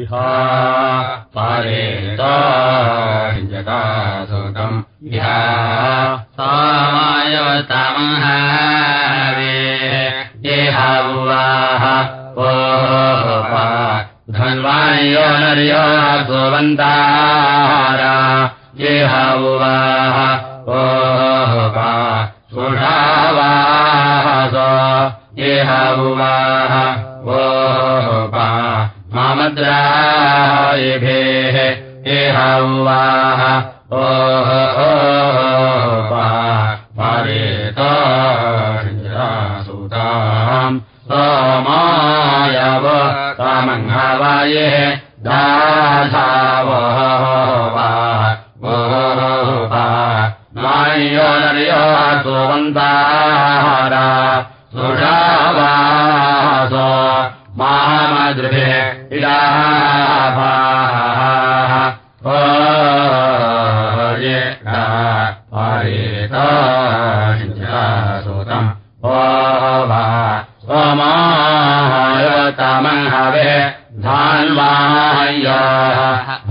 इहा पारेता जता सुतम्। इहा सामायवतामहावे येहा उवाह ओ धन्वायो नर्यो सुवन्तारा। येहा उवाह ओ सुषावास येहा उवाह ओ मामद्रायिभेः येहा उवाह ओह पारेताम् सोमायव कामङ्गावाये दाधावः नायो नर्यो सुवन्तारा सुषावास मामदृभे इडाभाः पारेताम् ओ वा सोमायवतामहवे धान्वाय्याः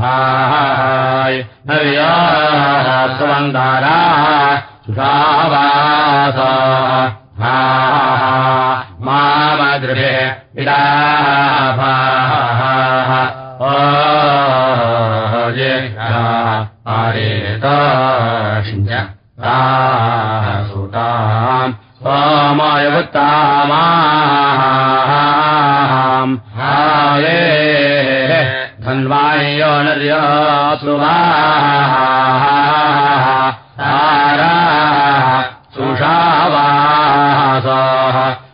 भाय हर्याः सुवन्दारा सुषावास हा मामदृभे ओ आरेताशिञ्च सुताम् सोमायवत्तामाम् हाये धन्वायो नर्या सुवाहारा सुषावासः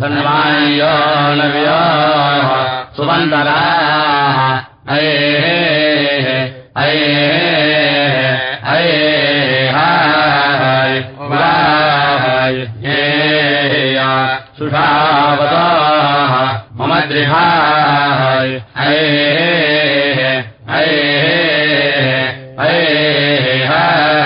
धन्वायो नव्यो सुवन्दरा अये अये अये हाय। वाय ये या सुषावता। मम दृहाय अये अये अये हाय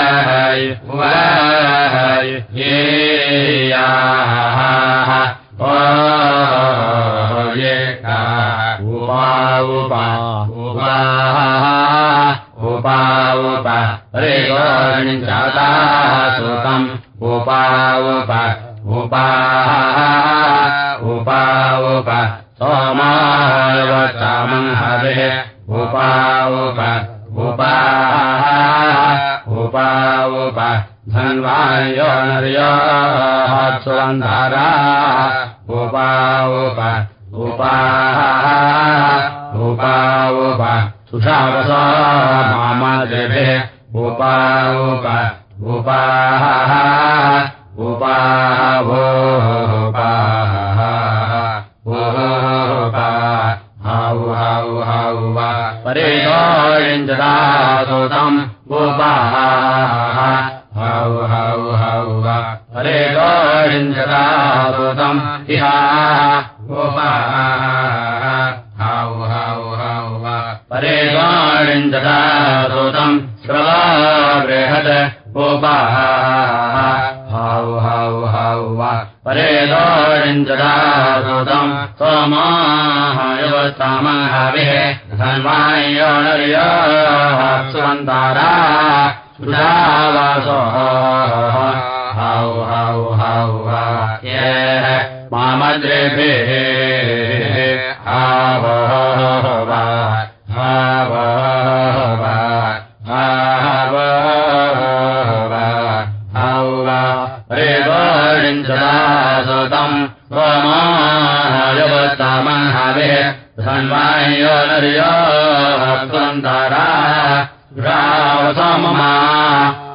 उपा उपा उपा गोणिञ्चाता सुतम् उपा उप उपा उपा उप सोमावतामम् हरे उपा उप उपा उपा उप धन्वायो सुवन्धारा उपा उप उपा उप सुषावस मामद्रिभे उपा उप उपा उपा भोपा भोपा हाउ हाउ हाउ वा। परेगोळिञ्जदासोतम्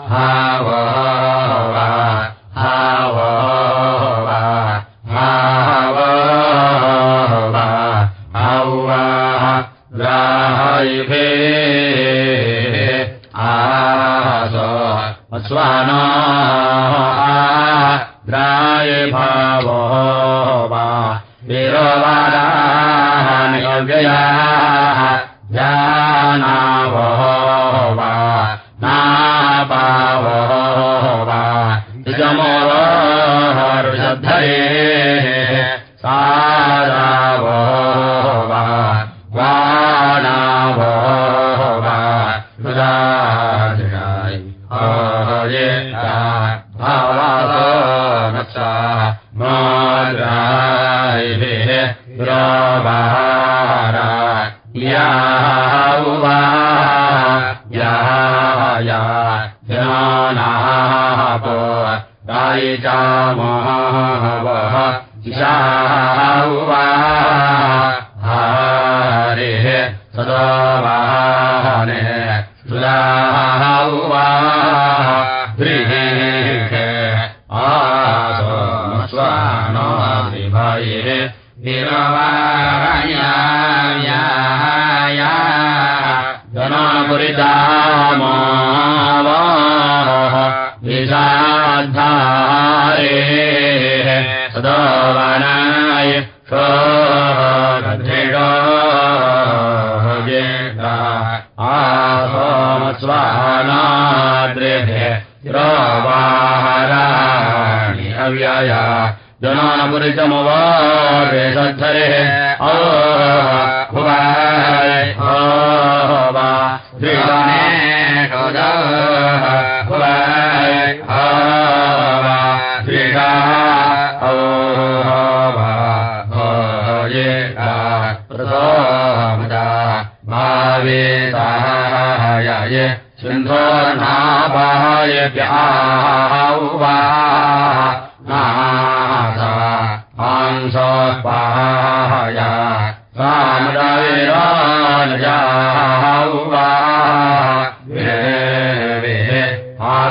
हाव उवा जनानपुरितमवादेशद्धरे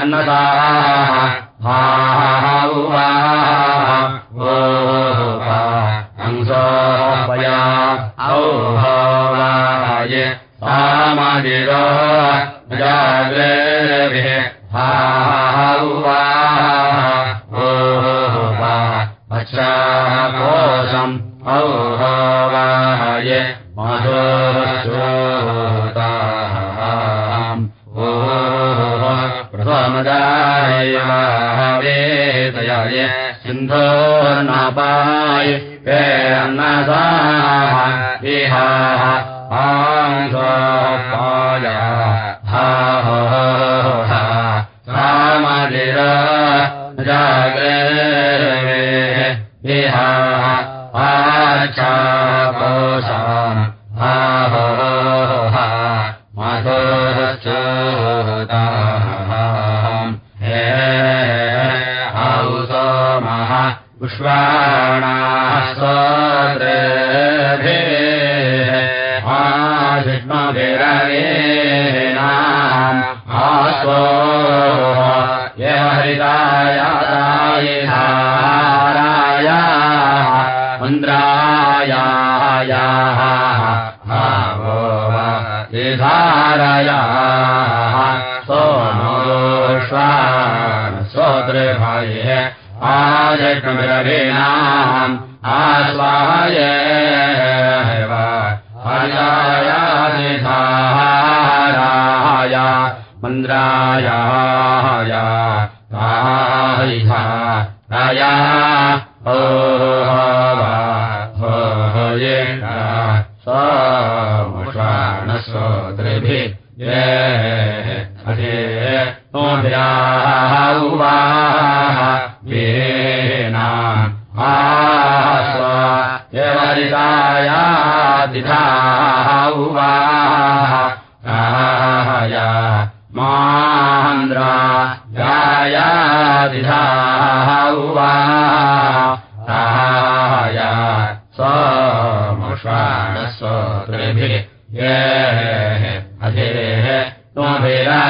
अन्नता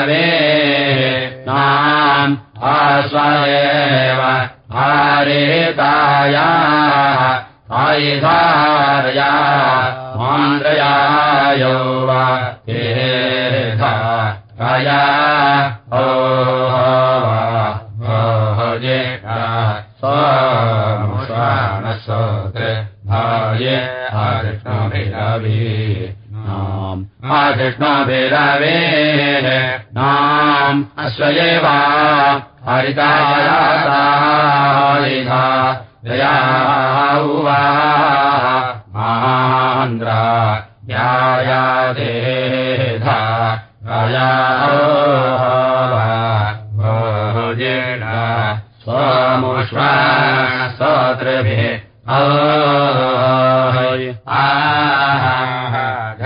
त्वभिरवे नाम् आस्वयेव हारेताया आयुधारया मान्द्रयायो वा तेधा कया ओ जे स्वमुष्वाणस्वद्रे भाये आकृष्णभिरवी नाम् आकृष्णभिरवे नाम् अश्वयेवा हरितायातायिधा दया उवा मान्द्रा यायादेधा राया भोजेन स्वमुष्वाणस्तोत्रभिः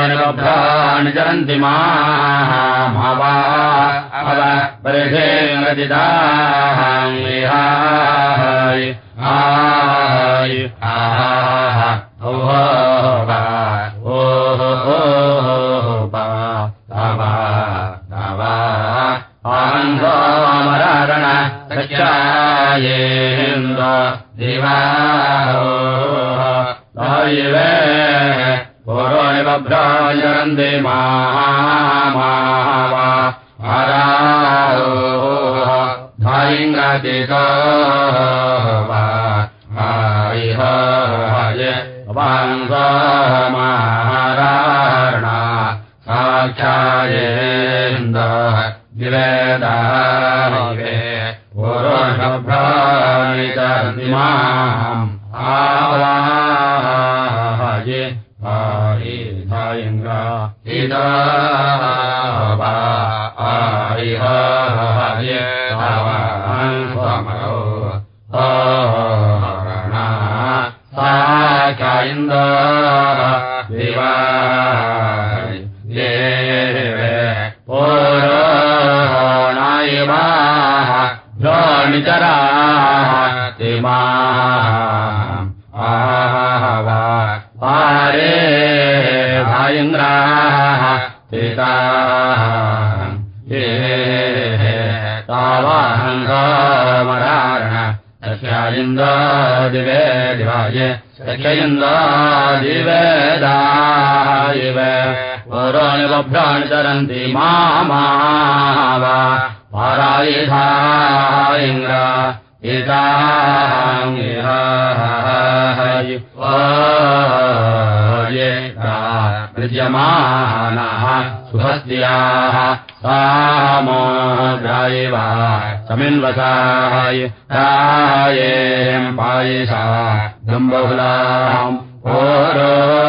पुरोनिबभ्राणि चरन्ति मावा अव परिधेन्द्रदिदाहाय आय आयिधायङ्गा इदा वा आरिह हय स्वमरो हरणा। साक्षायिन्द विवाय दिवे दिवाय सख्ययिन्द दिवेदायिव पुराणि बभ्राणि तरन्ति मामावा पारायिधायिन्द्र इताङ्गिहाय ये विद्यमानः सुहस्त्याः सामोग्रायिवा समिन्वसाय रायेम् पायिषा गम्बहुलाम् ओरोः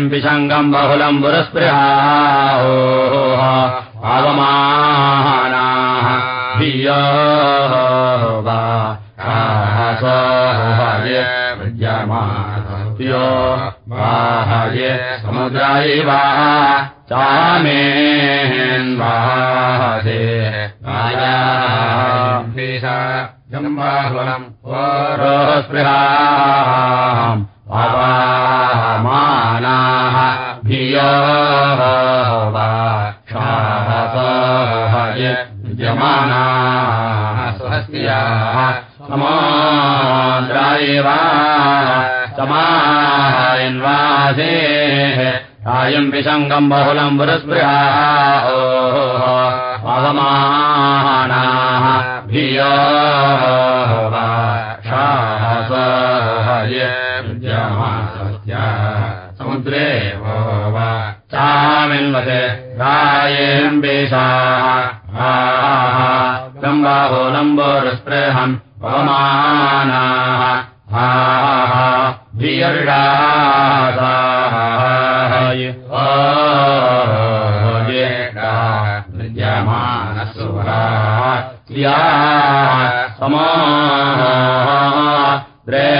रायम् विसङ्गम् बहुलम् पुरस्पृहाहो पावमानाः भियो वा हये विद्यमानयो वाहये समुद्रायवा चामेन्वाहसे जम्बाहुलम् रोस्पृहाम् अवामानाः भियो वा क्षाहय विद्यमानाः स्वस्त्याः समाद्रायवा समायन्वासे रायम् विसङ्गम् बहुलम् पुरस्पृहाः अवमानाः भियो वा समुद्रे वो वा चामिन्वते रायेम्बेशाः लम्बाहो लम्बोरस्पृहम् पवमानाः भियर्डासाय विद्यमानसुभा या समा द्रेवा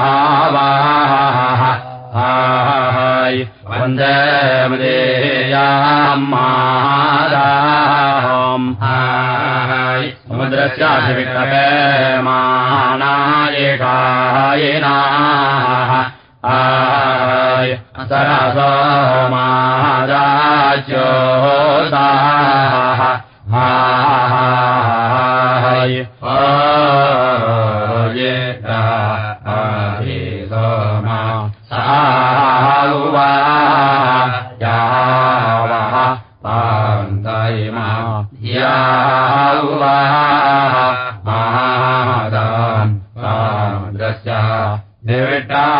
मादाम् हाय। समुद्रस्याधिविक्रमे मानायेषायिनाः आय सरसो यावः पान्तयिमा यावा महादाम् सामुद्रस्य निविष्टाभेमणाः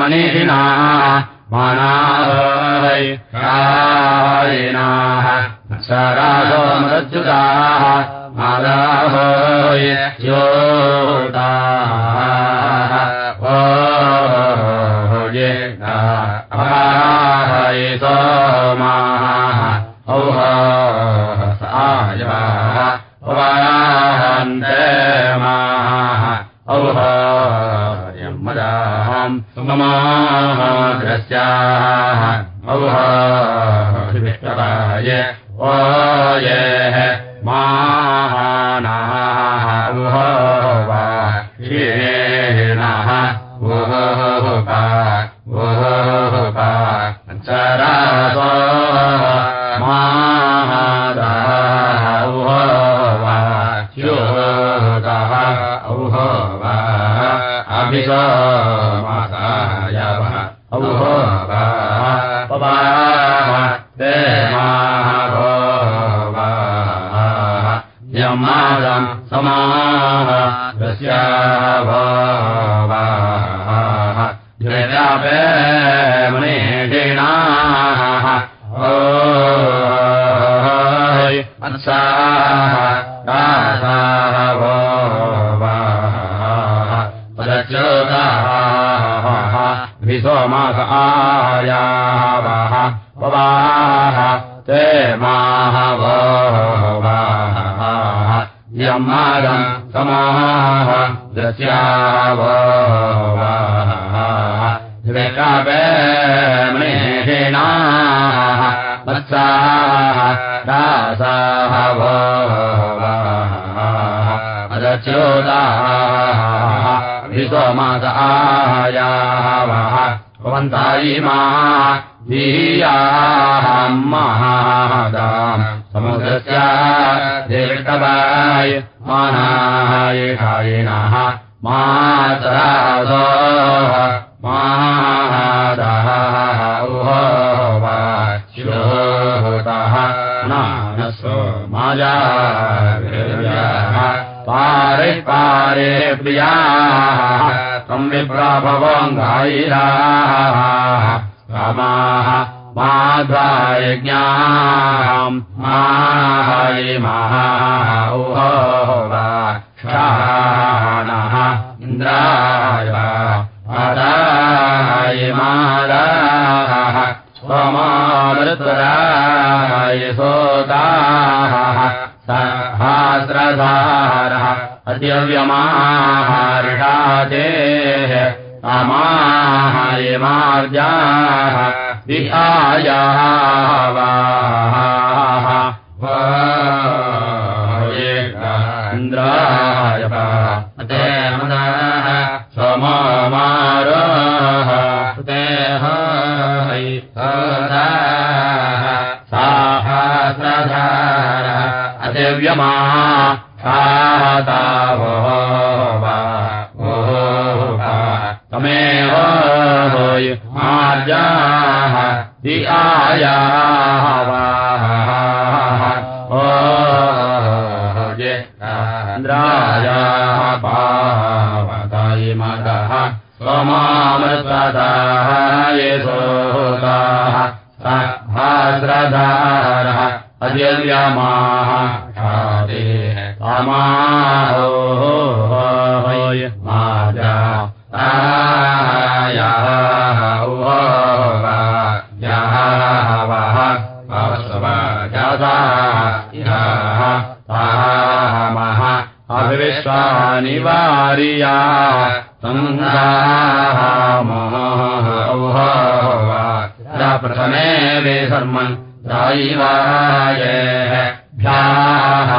मनीषिणा मानाहय कायिनाः सरासो मदच्युताः मादाहय योताः ओये अहाय सोमाः। औह सायवाः पवाहन्ते माः। औह यम्मदाहम् सुममाः मुद्रस्याः औहाय ओ ये विसोमास आयावः भवन्ता इमाः धीयाः समुद्रस्य दीर्घवाय विप्राभवङ्गायिराः रामाः माध्वायज्ञाम् माहाय महाौहोवा क्षाणः इन्द्राय आदाय मादाः अमाहाय मार्जाः इन्द्राय ते मदाः समारोह देह साहस्रधारः अदिव्यमा। सातावो वा तमेव होय मार्जाः दि आयाः वाः ओ ये इन्द्रायाः पावताय मदः स्वमामृतदाय सोताः सहस्रधारः अदिव्यमाः शादेः समाहोय अभिविश्वानिवार्या सङ्गाः मोहोवा प्रथमे वे शर्मन् दैवाये भ्याः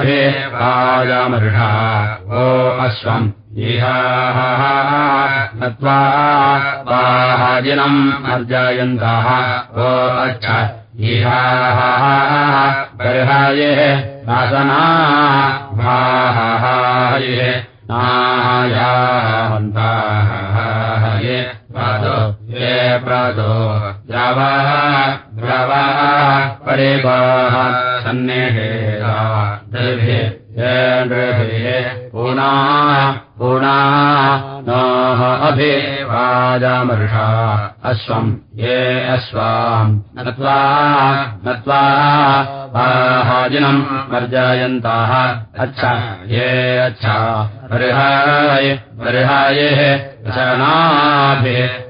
अभि पायमृषा ओ अश्वम् इहाः नत्वा वाहाजिनम् अर्जयन्तः। ओ अच्छ। इहाः बर्हाये नासना। भाहाये नायान्ताः ये प्रादो द्रवः द्रवः परिगोः सन्निहेरा द्रभे ये नृभिः पूना पूना नोः अभिवाजामर्षा अश्वम् ये अश्वाम् नत्वा नत्वा आहाजिनम् मर्जयन्ताः अच्छा ये अच्छा बर्हाय बर्हायेः शरणाभिः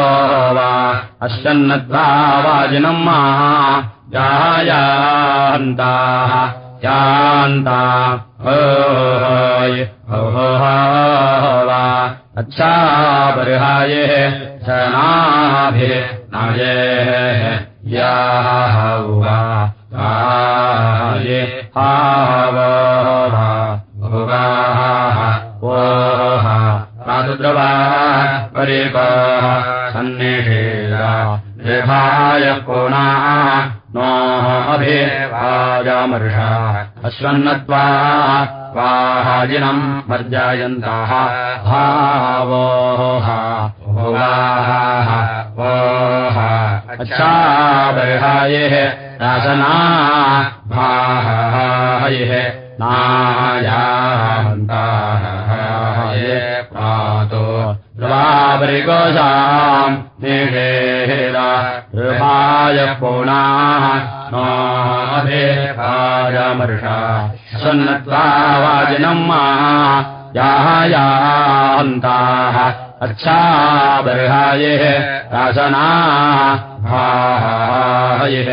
अश्वन्नद्वा वाजिनम् मा यायान्ताः यान्ता वा अच्छा बर्हाये शनाभि नाये याः वा ये हावः ओः प्रादुद्रवा परिकः सन्निषेदा रेभाय कोणाः नोः अभिवाजामर्षा अश्वन्नत्वा वाहाजिनम् मर्जायन्ताः भावोः। भुवाः ओः। अच्छाबर्हायेः द्रवापरिकोशाम् निषेदा कृपाय पूणाः नोऽभिभाजमर्षा सन्नत्वा वाजिनम् मा यायान्ताः अच्छा बर्हायेः रासनाः भाहयेः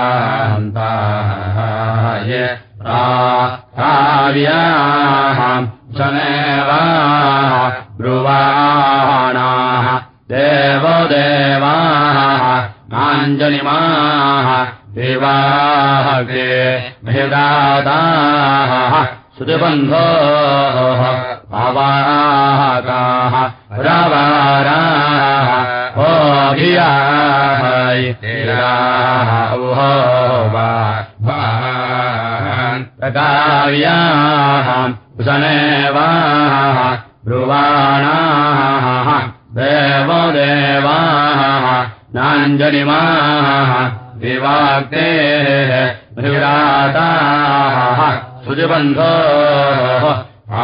नायान्ताः ये प्राव्याः शनेवा ब्रुवाणाः देवदेवाः नाञ्जलिमाः विवाहके भिदादाः श्रुतिबन्धोः अवाहकाः प्रवाराः ओभियाहै उहो वा कुशनेवाः ब्रुवाणाः देवो देवाः नाञ्जलिमाः विवाक्तेः विराताः सुजबन्धोः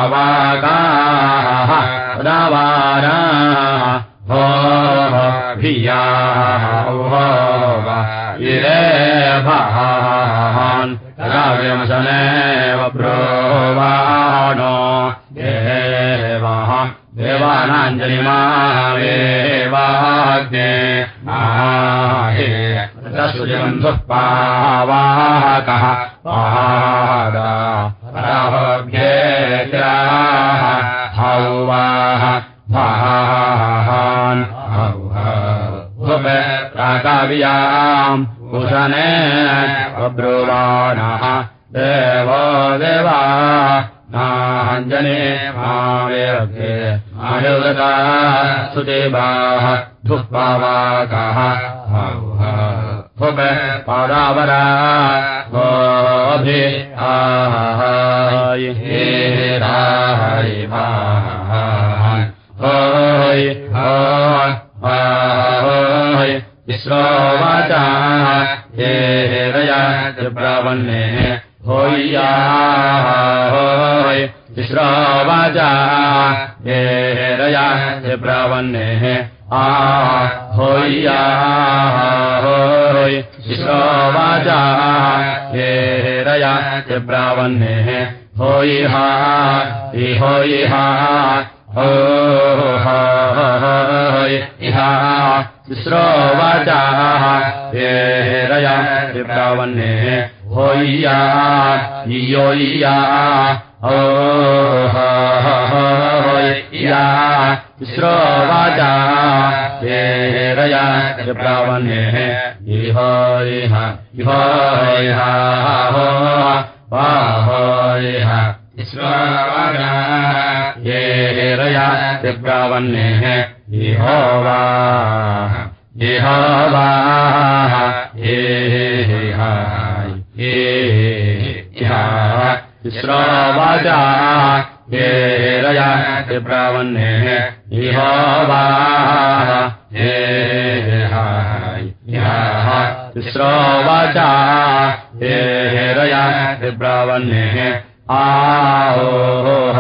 अवाकाः उदावाराः भोः काव्यमशनेव प्रोवाणो देवः देवानाञ्जलिमावेवाग्ने आहे सुजबन्धुः पावाकः पादा राहोभ्येत्राः हौवाः भाहान् प्राकाव्याम् कुशने अब्रुवाणः देवो देवा नाञ्जने मावेभ्ये आयुगता सुदेवाः धुःपावाकाः भुव पादावरा गोभि आहाय राय भाहान् होय होय विश्रोवाचा हे हेरया त्रिब्रावन्ने होय्या होय विश्रोवाचा हे हेरया त्रिब्रावन्ने आ होय्या होय विश्रोवाचा हे हेरया त्रिब्रावन्ने होय्हा होय्हा इहा श्रोवाचाः हेरया श्रोवाचा हेरया त्रिप्रावन्ने इहो इह इहो इहा हो वाहो इह ये रया त्रिप्रावन्नेः इहो वा इहो वा ये रया त्रिप्रावन्नेः इहो वा रया त्रिप्रावन्नेः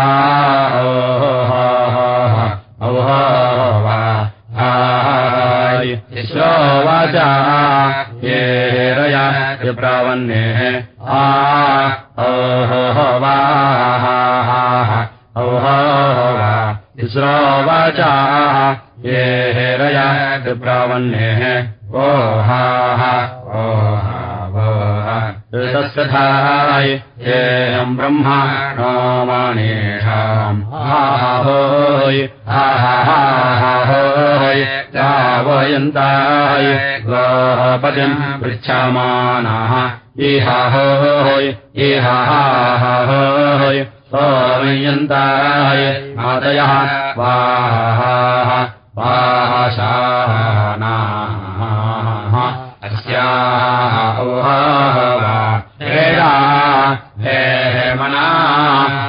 आहोः आहोः औहा तिस्रोवाचा ये रया त्रिप्रावन्नेः आ ओहो वा औहा तिस्रोवाचा ये रया त्रिप्रावन्नेः ओहा ओहा ऋतस्तथाय येहम् ब्रह्मा नो माणेषाम् आहोय आहाहोय यावयन्ताय गोपतिम् पृच्छमानः। इहाहोय इहाहोय सोमयन्ताय मातयः वाः वाशानाः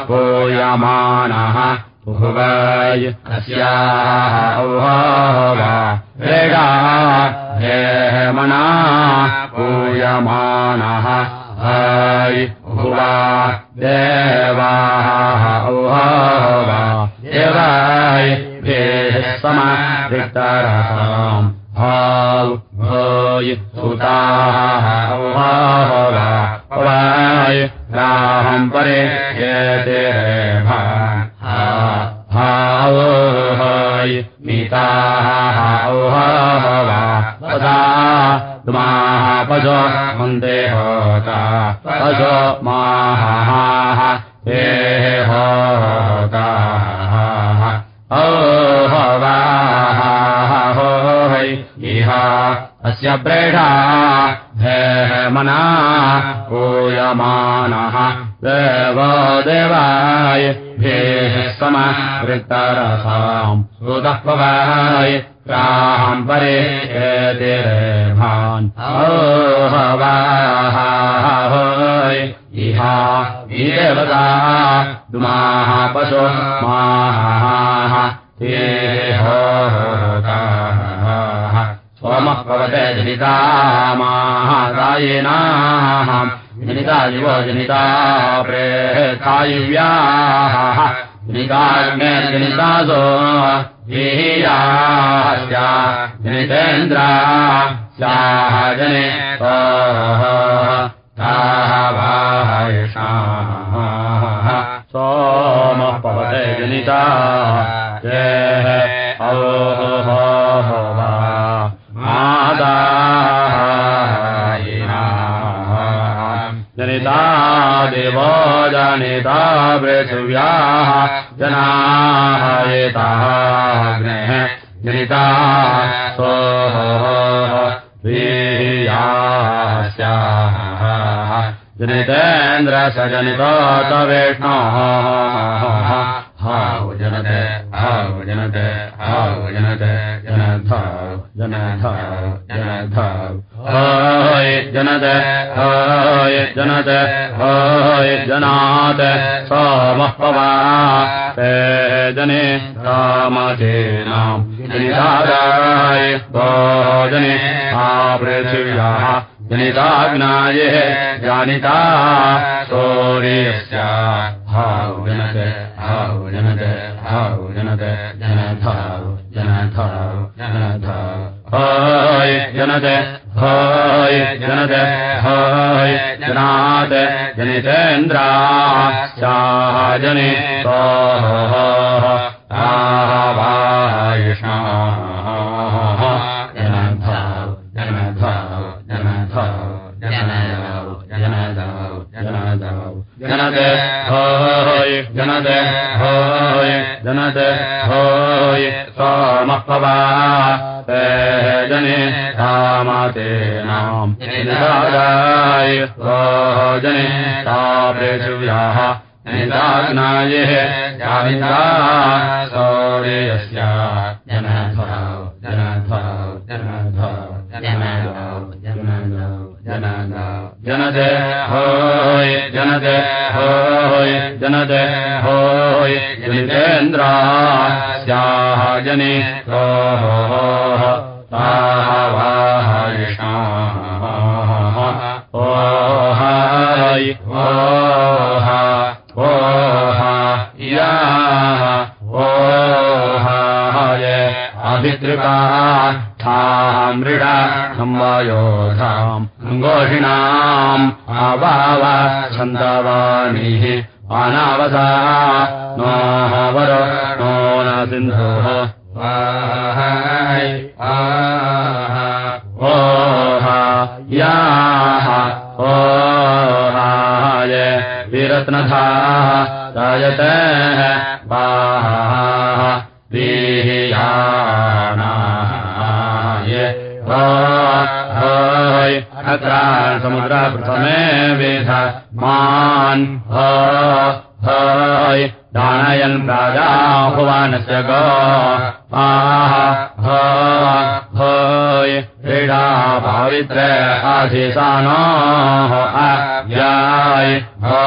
पूयमानः भुवय अस्याः हेरा हे मना पूयमानः हय भुवा देवाः देवाय भेः समाधितरसाम् भाव भय सुताः अस्य प्रेढा जनितेन्द्रा स्याः जने ताः वायषाः सोमः पवते जनिता। ओहो वा मादायिनाः जनिता देवो जनिता पृथिव्याः जनाः एताग्नेः जनिता सोयास्याः जनितेन्द्र स जनितो तवेष्णोः हाव जनते हाव जनते हाव जनते जनधाव जनधाव जनधाव हय जनत हय जनत हय जनात सोमः पवा ते जने रामधेनाम् जनिताराय भोजने आपृथिव्याः जनिताग्नाये जानिता सूर्यस्य। हाव जनते हाव जनते हाव जनते जनधाव जनधाव जनधाव हय जनते हय जनते हय जनात जनितेन्द्रा जने जनधाव जनधाव जनधाव जनदाव जनदाव जनदाव जनते हय जनते हय जनते हय सोमः पवा अभितृका थाः मृडा संवायोधाम् अङ्गोषिणाम् आवाव छन्दवाणिः अनावसा नो वर नो न सिन्धुः ओह वीयाणाय होय अत्र समुद्रप्रथमे वेध मान् होय दानयन् राजा भुवानस्य गो आह होय क्रीडा भावित्र आधिसानो अव्याय हो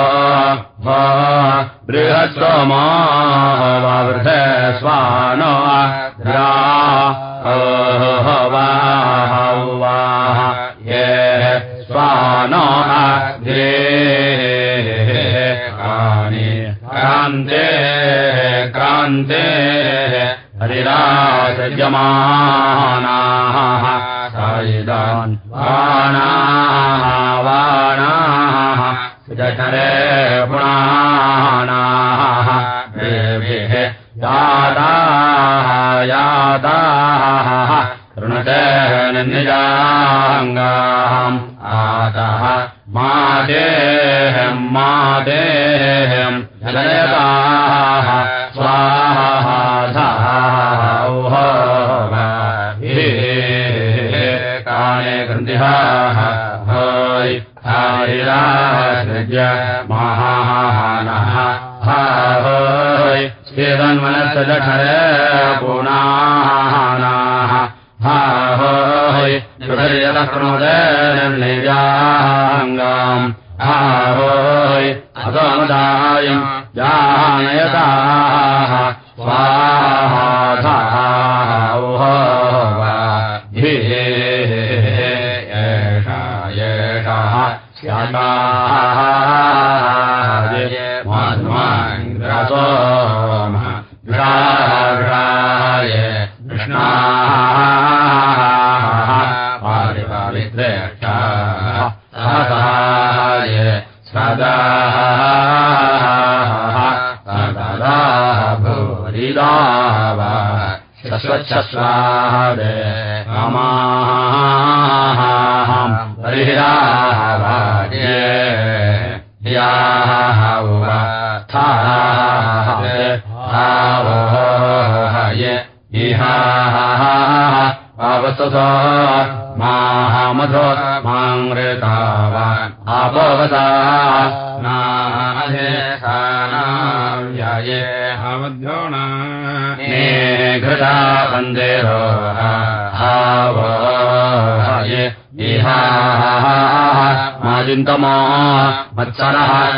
बृहत्सोमो वावृथ स्वानो द्रा वाह ये स्वानो अग्रे क्रान्ते क्रान्ते हरिरासजमानाः सायुधान् वाणाः वाणाः जठरे पुणानाः देभिः यादाः यादाः कृणते निजाङ्गाम् स्थिरन्मनस्य का मत्सरः